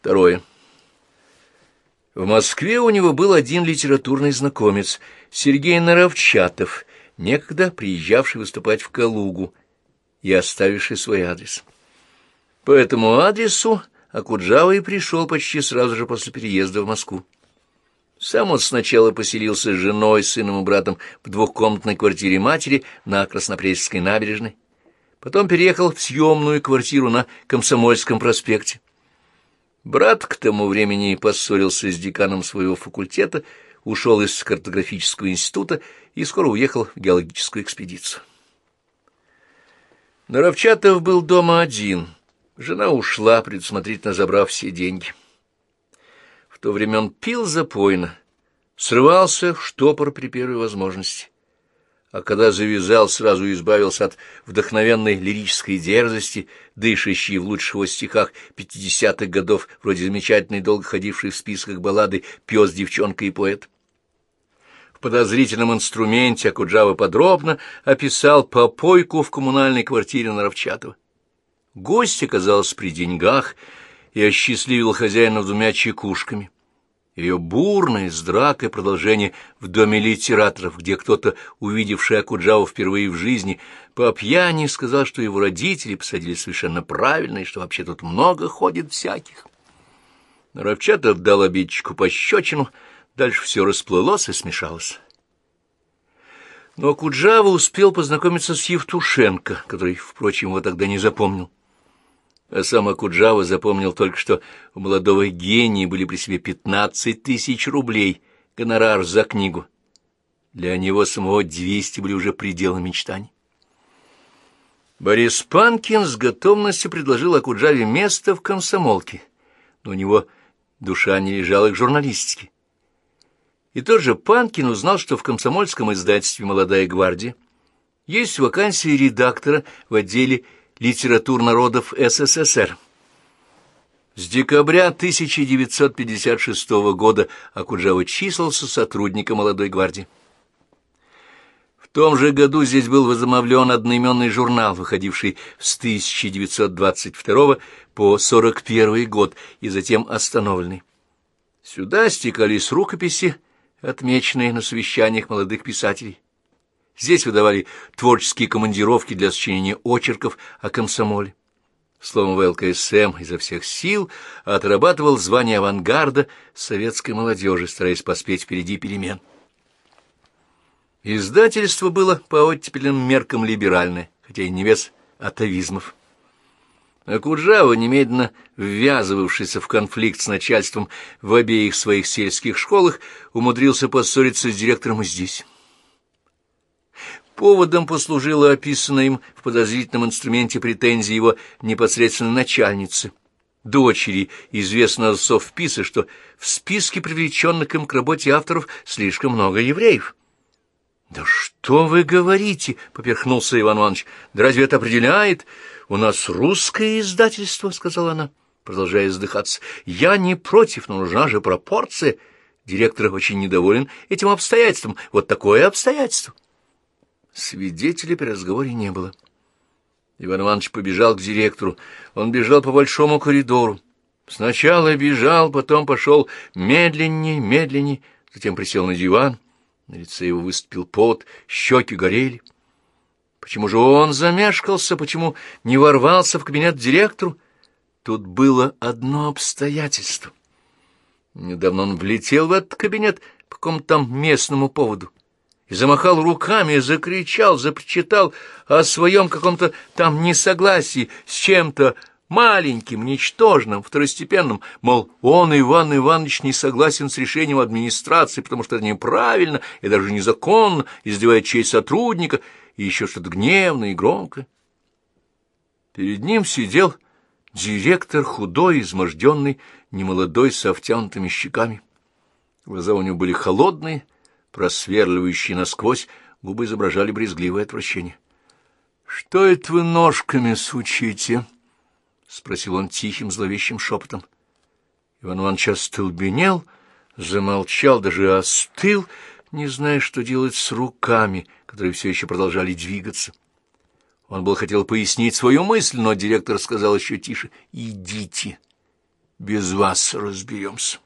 Второе. В Москве у него был один литературный знакомец, Сергей Наровчатов, некогда приезжавший выступать в Калугу и оставивший свой адрес. По этому адресу Акуджава и пришел почти сразу же после переезда в Москву. Сам он сначала поселился с женой, сыном и братом в двухкомнатной квартире матери на Краснопресненской набережной. Потом переехал в съемную квартиру на Комсомольском проспекте. Брат к тому времени поссорился с деканом своего факультета, ушел из картографического института и скоро уехал в геологическую экспедицию. Наровчатов был дома один. Жена ушла, предусмотрительно забрав все деньги. В то время он пил запойно, срывался в штопор при первой возможности а когда завязал, сразу избавился от вдохновенной лирической дерзости, дышащей в лучших его стихах пятидесятых годов, вроде замечательной, долго ходившей в списках баллады «Пес, девчонка и поэт». В подозрительном инструменте Акуджава подробно описал попойку в коммунальной квартире Наровчатова. Гость оказался при деньгах и осчастливил хозяина двумя чекушками. Ее бурное с дракой продолжение в доме литераторов, где кто-то, увидевший Акуджаву впервые в жизни, по пьяни сказал, что его родители посадили совершенно правильно, и что вообще тут много ходит всяких. Равчатов дал обидчику пощечину, дальше все расплылось и смешалось. Но Акуджава успел познакомиться с Евтушенко, который, впрочем, его тогда не запомнил. А сам Акуджава запомнил только, что у молодого гения были при себе пятнадцать тысяч рублей, гонорар за книгу. Для него самого двести были уже пределы мечтаний. Борис Панкин с готовностью предложил Акуджаве место в комсомолке, но у него душа не лежала к журналистике. И тот же Панкин узнал, что в комсомольском издательстве «Молодая гвардия» есть вакансия редактора в отделе литератур народов СССР. С декабря 1956 года Акуджава числился сотрудником молодой гвардии. В том же году здесь был возобновлен одноименный журнал, выходивший с 1922 по 1941 год и затем остановленный. Сюда стекались рукописи, отмеченные на совещаниях молодых писателей. Здесь выдавали творческие командировки для сочинения очерков о комсомоле. Словом, ВЛКСМ изо всех сил отрабатывал звание авангарда советской молодежи, стараясь поспеть впереди перемен. Издательство было по оттепельным меркам либеральное, хотя и не без атовизмов. А Куджава, немедленно ввязывавшийся в конфликт с начальством в обеих своих сельских школах, умудрился поссориться с директором и здесь. Поводом послужила описанная им в подозрительном инструменте претензии его непосредственно начальницы, дочери известного совписа, что в списке привлеченных им к работе авторов слишком много евреев. «Да что вы говорите?» — поперхнулся Иван Иванович. «Да разве это определяет? У нас русское издательство», — сказала она, продолжая вздыхаться. «Я не против, но нужна же пропорция». Директор очень недоволен этим обстоятельством. Вот такое обстоятельство. Свидетелей при разговоре не было. Иван Иванович побежал к директору. Он бежал по большому коридору. Сначала бежал, потом пошел медленнее, медленнее, затем присел на диван. На лице его выступил пот, щеки горели. Почему же он замешкался, почему не ворвался в кабинет директору? Тут было одно обстоятельство. Недавно он влетел в этот кабинет по какому-то там местному поводу замахал руками, закричал, запричитал о своем каком-то там несогласии с чем-то маленьким, ничтожным, второстепенным, мол, он, Иван Иванович, не согласен с решением администрации, потому что это неправильно и даже незаконно, издевает честь сотрудника, и еще что-то гневное и громкое. Перед ним сидел директор худой, изможденный, немолодой, с втянутыми щеками. Глаза у него были холодные, просверливающие насквозь, губы изображали брезгливое отвращение. — Что это вы ножками сучите? — спросил он тихим, зловещим шепотом. Иван Иванович остолбенел, замолчал, даже остыл, не зная, что делать с руками, которые все еще продолжали двигаться. Он был хотел пояснить свою мысль, но директор сказал еще тише «Идите». без вас разберемся.